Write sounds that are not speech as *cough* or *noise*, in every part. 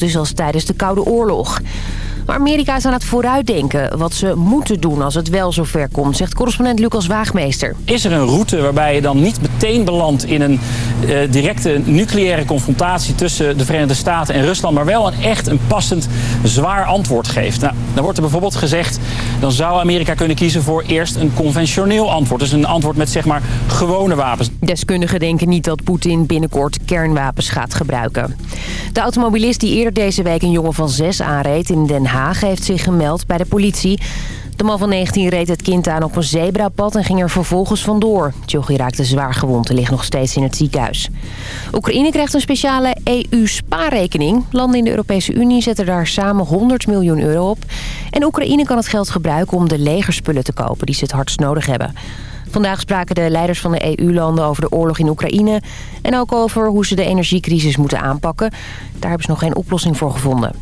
dus als tijdens de Koude Oorlog. Maar Amerika is aan het vooruitdenken wat ze moeten doen als het wel zover komt, zegt correspondent Lucas Waagmeester. Is er een route waarbij je dan niet meteen belandt in een eh, directe nucleaire confrontatie tussen de Verenigde Staten en Rusland, maar wel een echt een passend zwaar antwoord geeft? Nou, dan wordt er bijvoorbeeld gezegd, dan zou Amerika kunnen kiezen voor eerst een conventioneel antwoord. Dus een antwoord met zeg maar gewone wapens. Deskundigen denken niet dat Poetin binnenkort kernwapens gaat gebruiken. De automobilist die eerder deze week een jongen van zes aanreed in Den Haag heeft zich gemeld bij de politie. De man van 19 reed het kind aan op een zebrapad en ging er vervolgens vandoor. Tjoggi raakte zwaar gewond en ligt nog steeds in het ziekenhuis. Oekraïne krijgt een speciale EU-spaarrekening. Landen in de Europese Unie zetten daar samen 100 miljoen euro op. En Oekraïne kan het geld gebruiken om de legerspullen te kopen die ze het hardst nodig hebben. Vandaag spraken de leiders van de EU-landen over de oorlog in Oekraïne... en ook over hoe ze de energiecrisis moeten aanpakken. Daar hebben ze nog geen oplossing voor gevonden.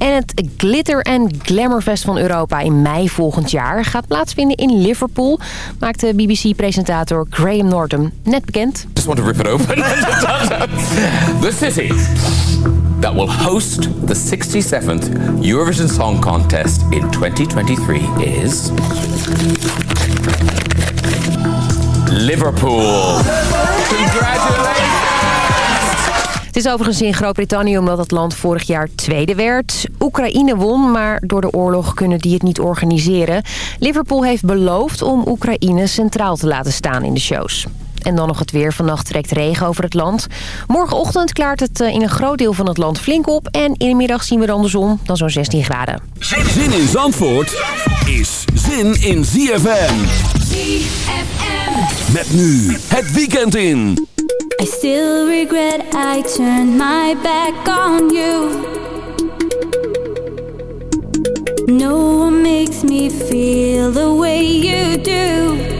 En het Glitter and Glamour Fest van Europa in mei volgend jaar gaat plaatsvinden in Liverpool. Maakt de BBC-presentator Graham Norton net bekend. *laughs* Just want to rip it open. *laughs* The city that will host the 67th Eurovision Song Contest in 2023 is... Liverpool is overigens in Groot-Brittannië omdat het land vorig jaar tweede werd. Oekraïne won, maar door de oorlog kunnen die het niet organiseren. Liverpool heeft beloofd om Oekraïne centraal te laten staan in de shows. En dan nog het weer. Vannacht trekt regen over het land. Morgenochtend klaart het eh, in een groot deel van het land flink op. En in de middag zien we dan de zon, dan zo'n 16 graden. Zin in Zandvoort is zin in ZFM. ZFM. Met nu het weekend in. I still regret I turned my back on you. No one makes me feel the way you do.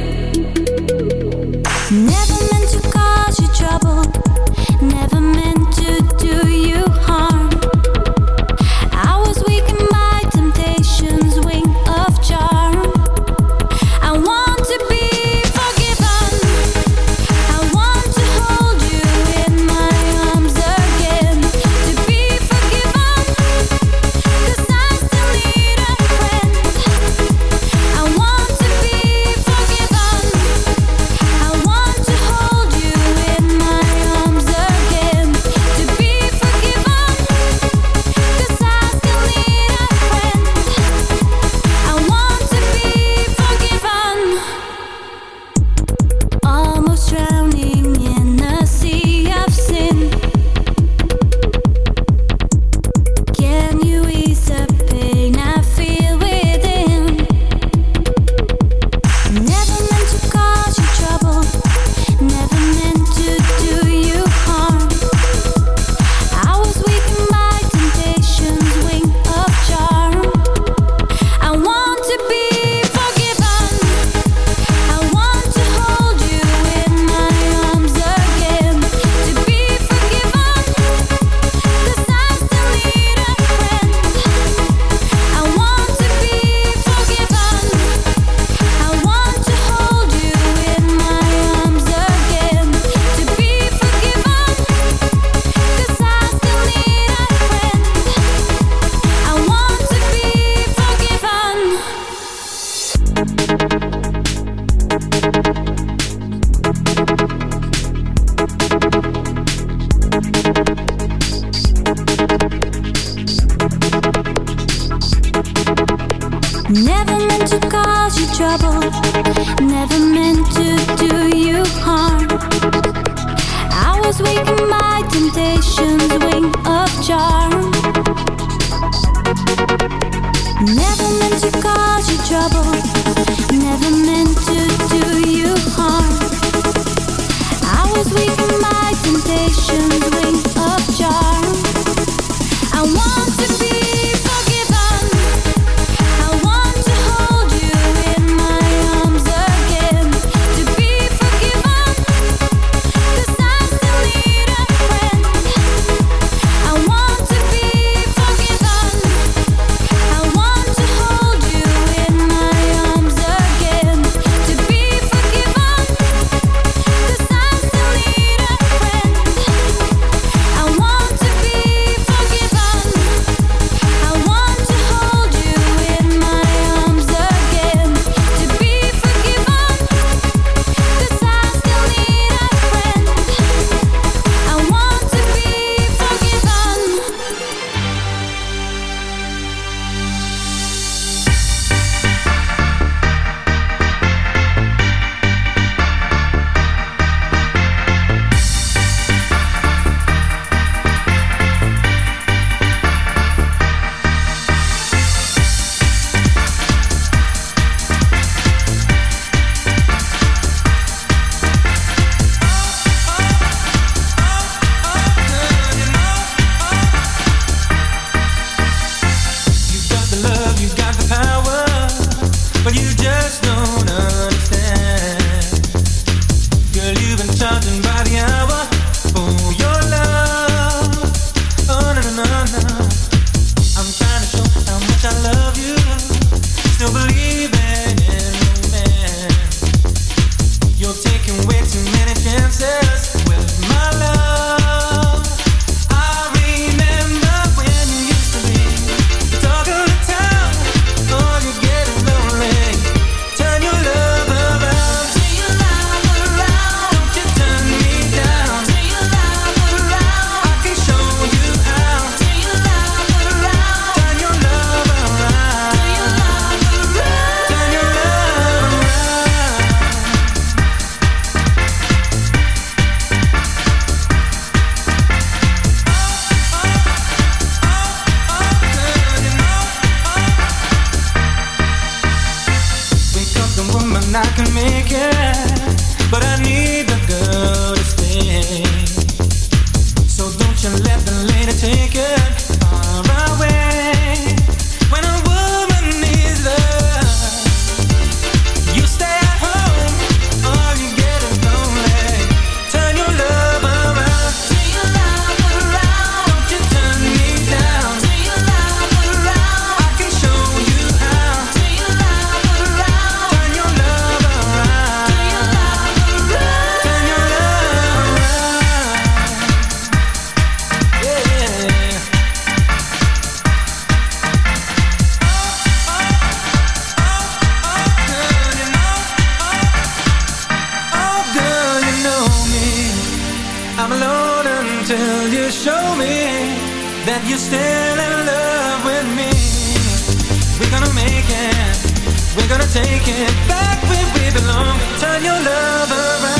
get back where we belong. Turn your love around.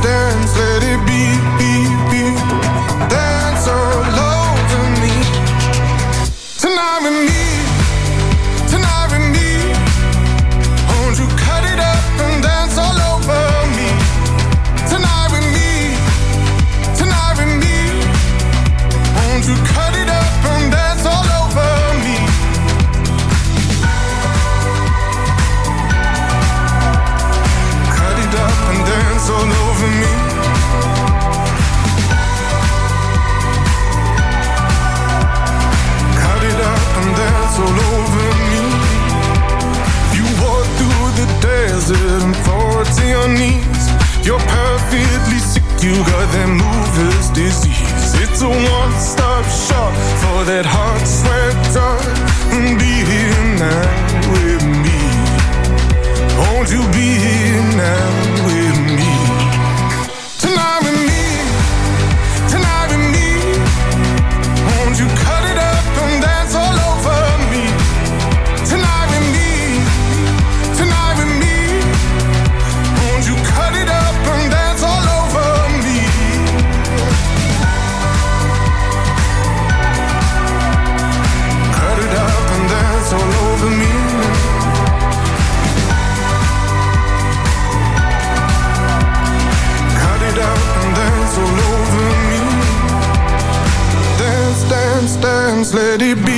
distance, let it you got that mover's disease. It's a one-stop shop for that hot sweater. Be here now with me. Won't you be here now? let it be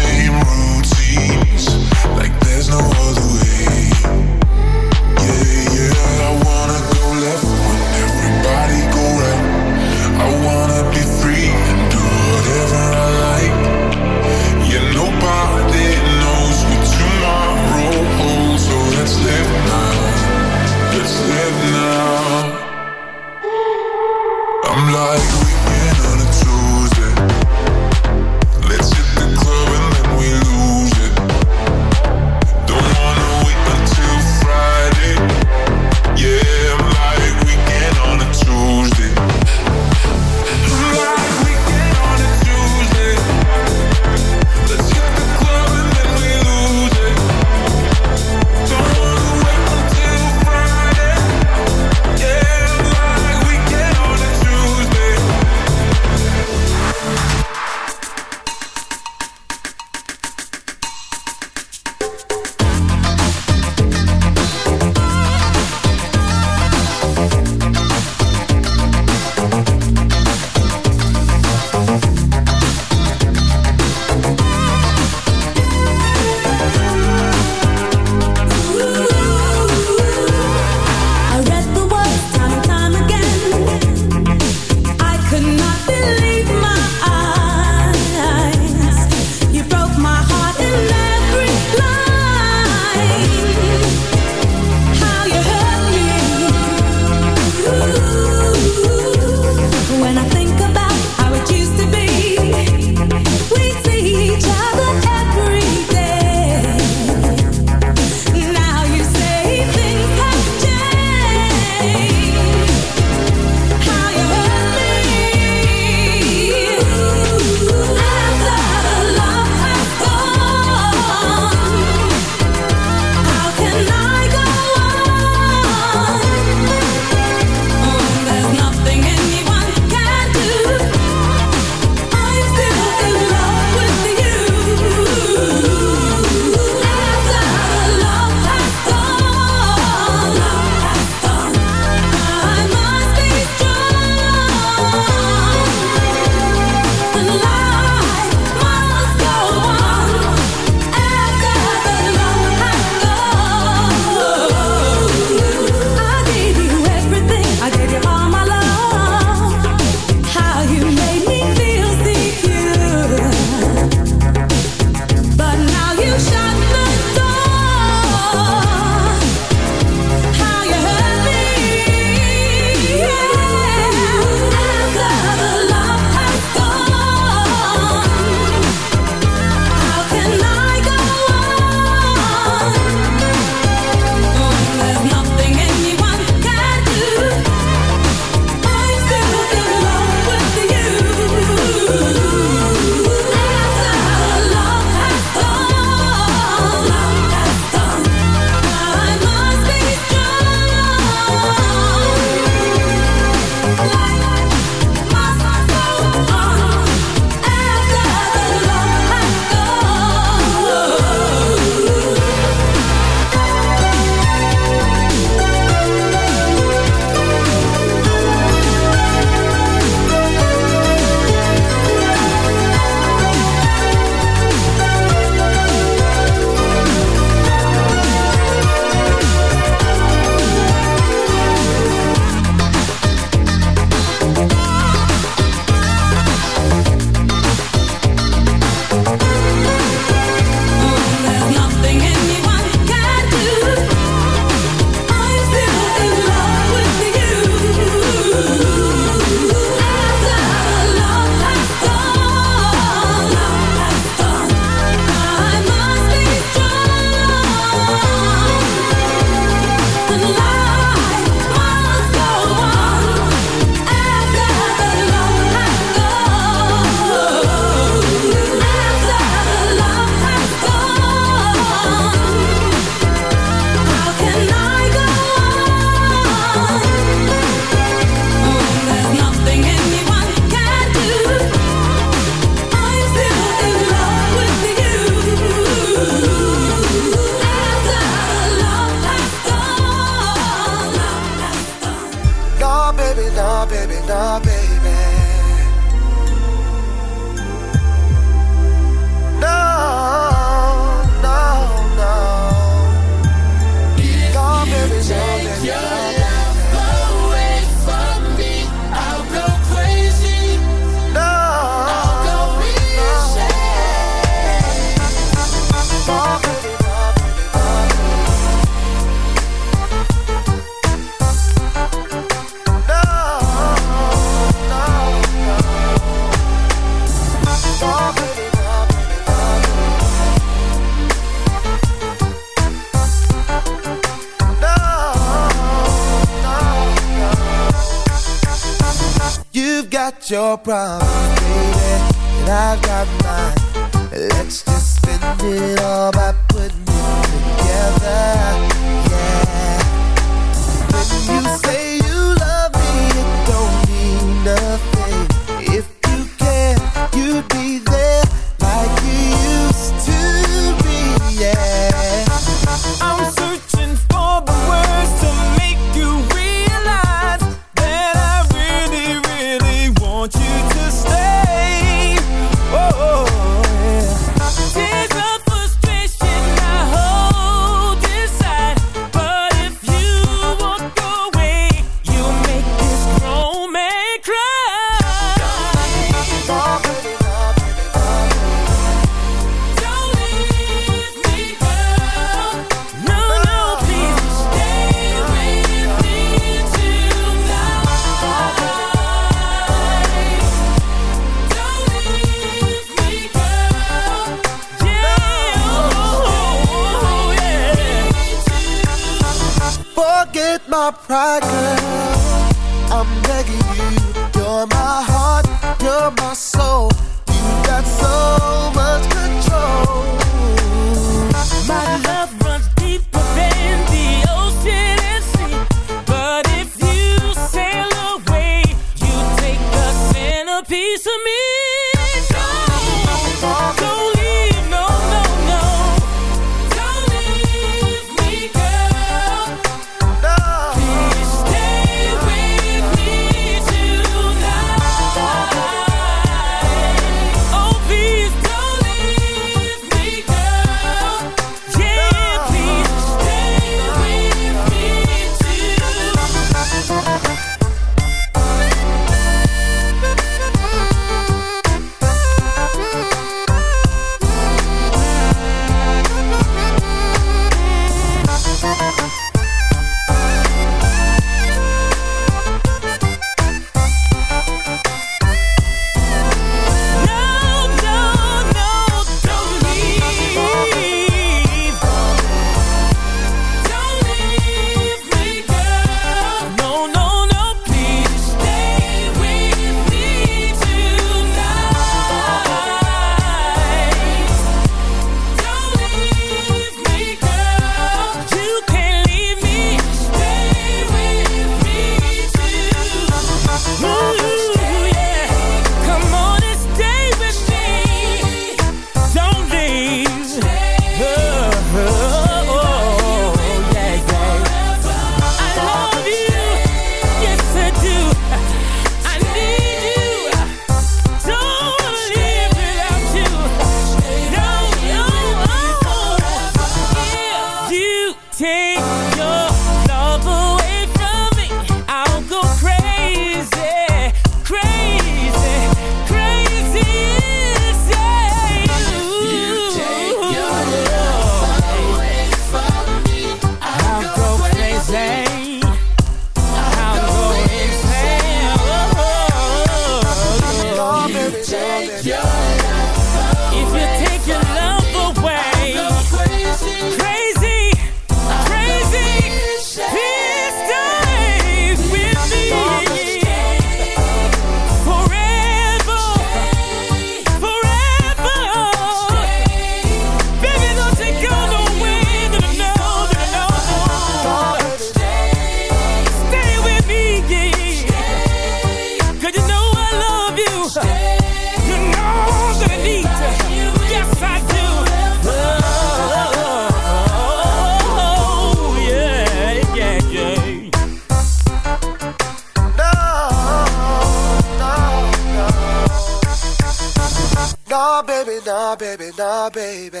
na baby, nah baby.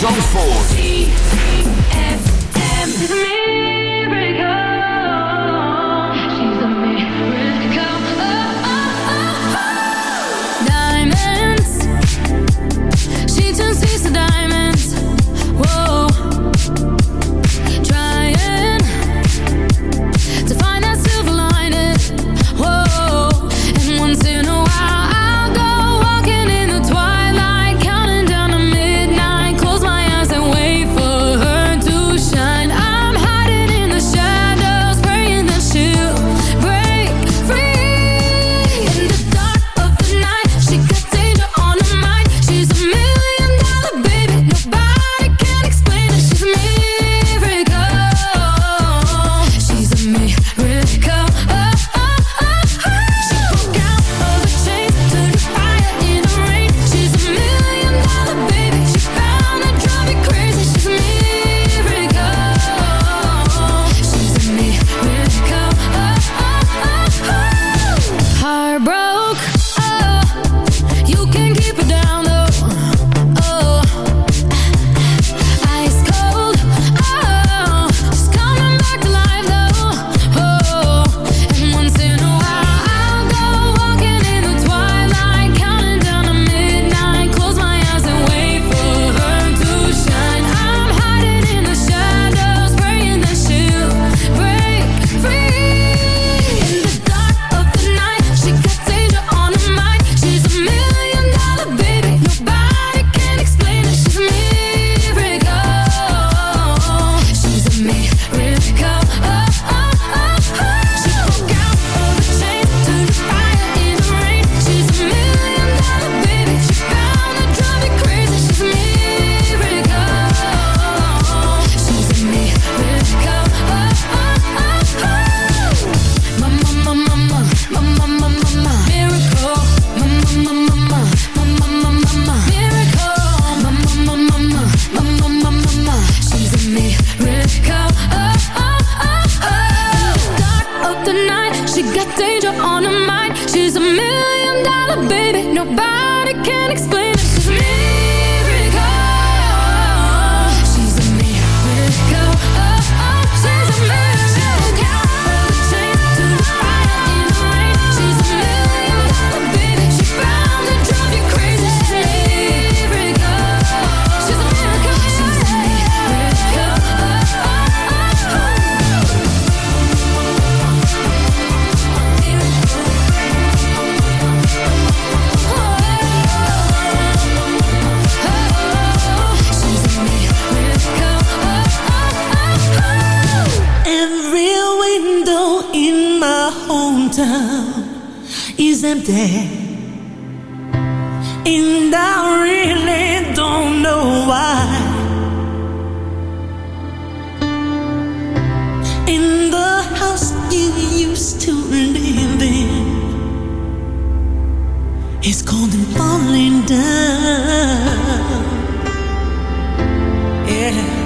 Zandvoort. It's cold and falling down. Yeah.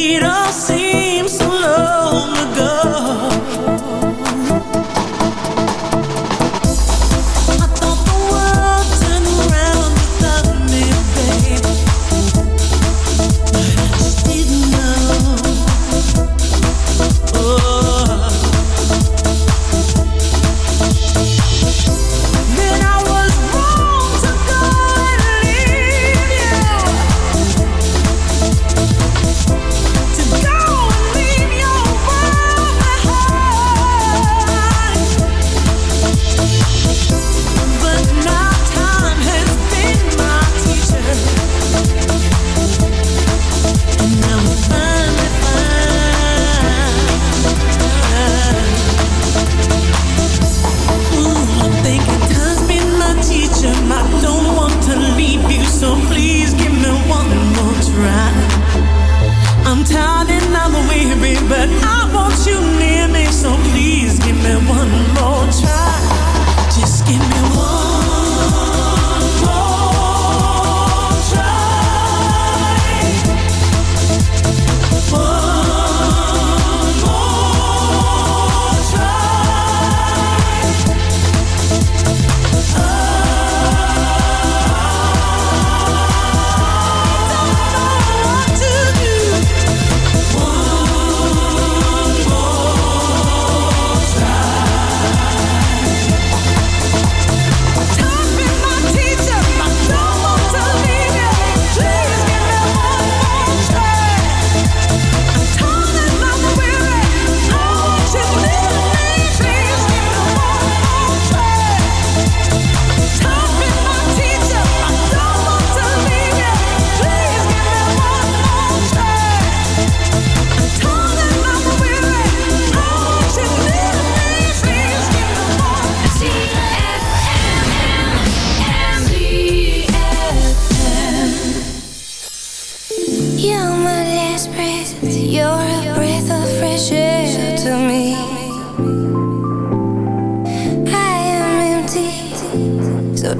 It all seems so long ago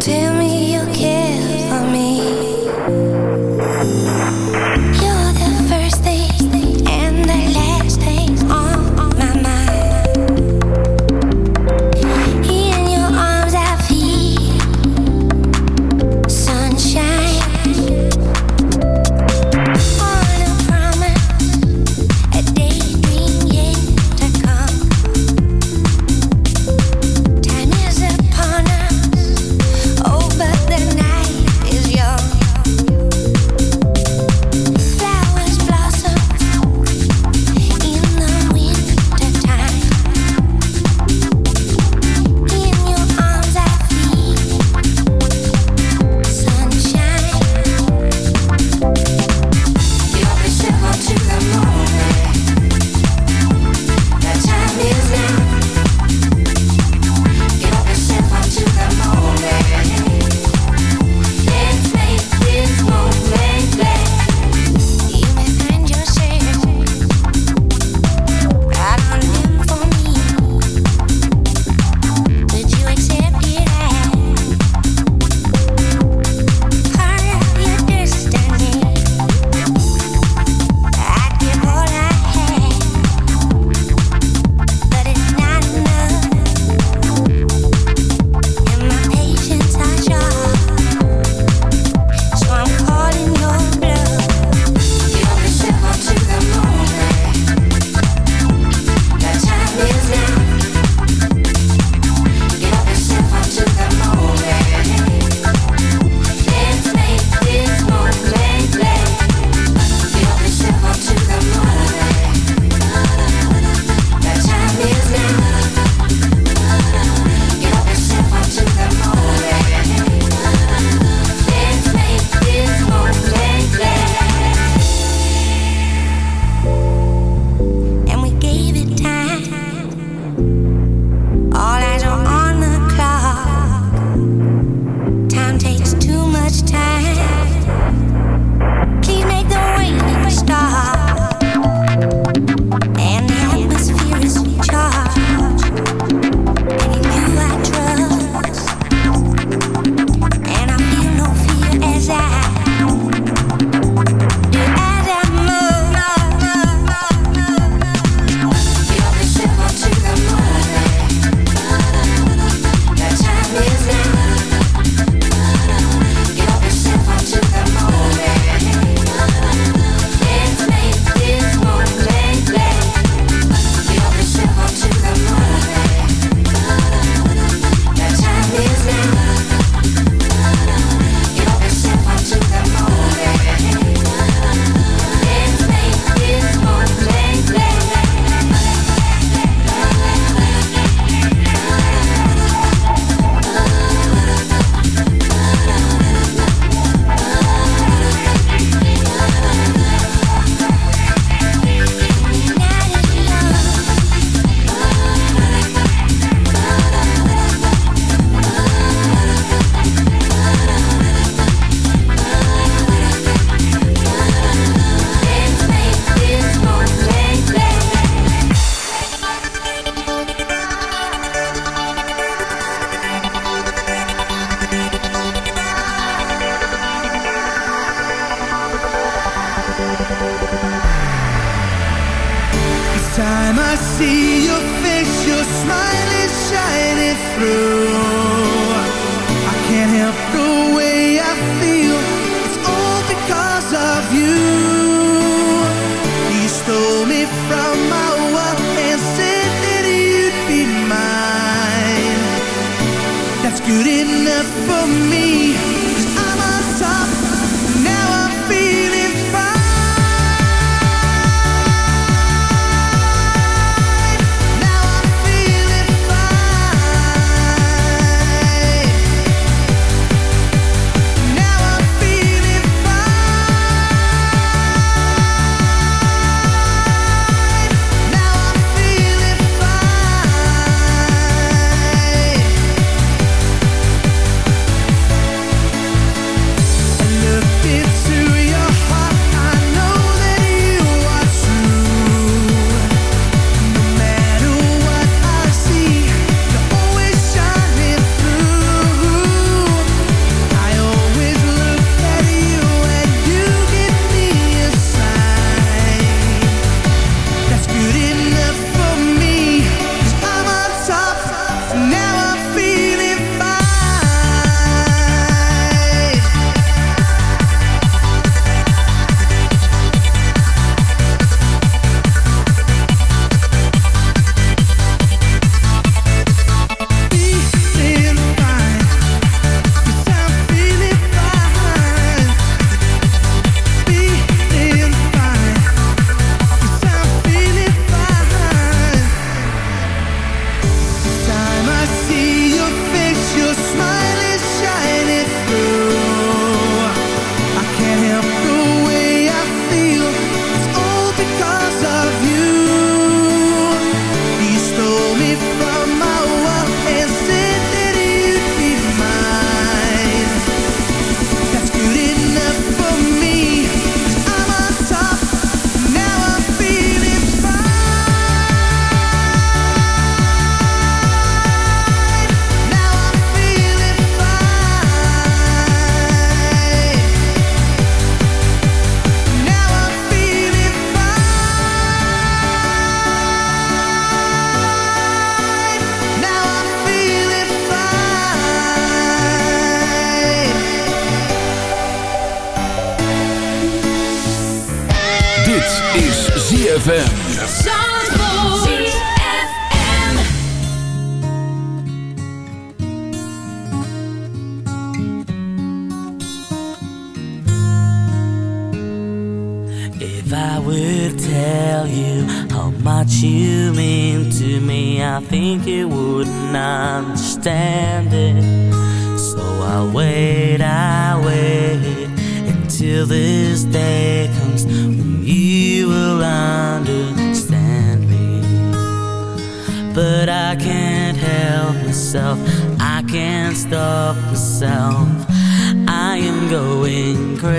tell me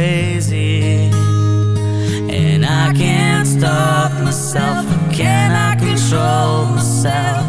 crazy And I can't stop myself Can I control myself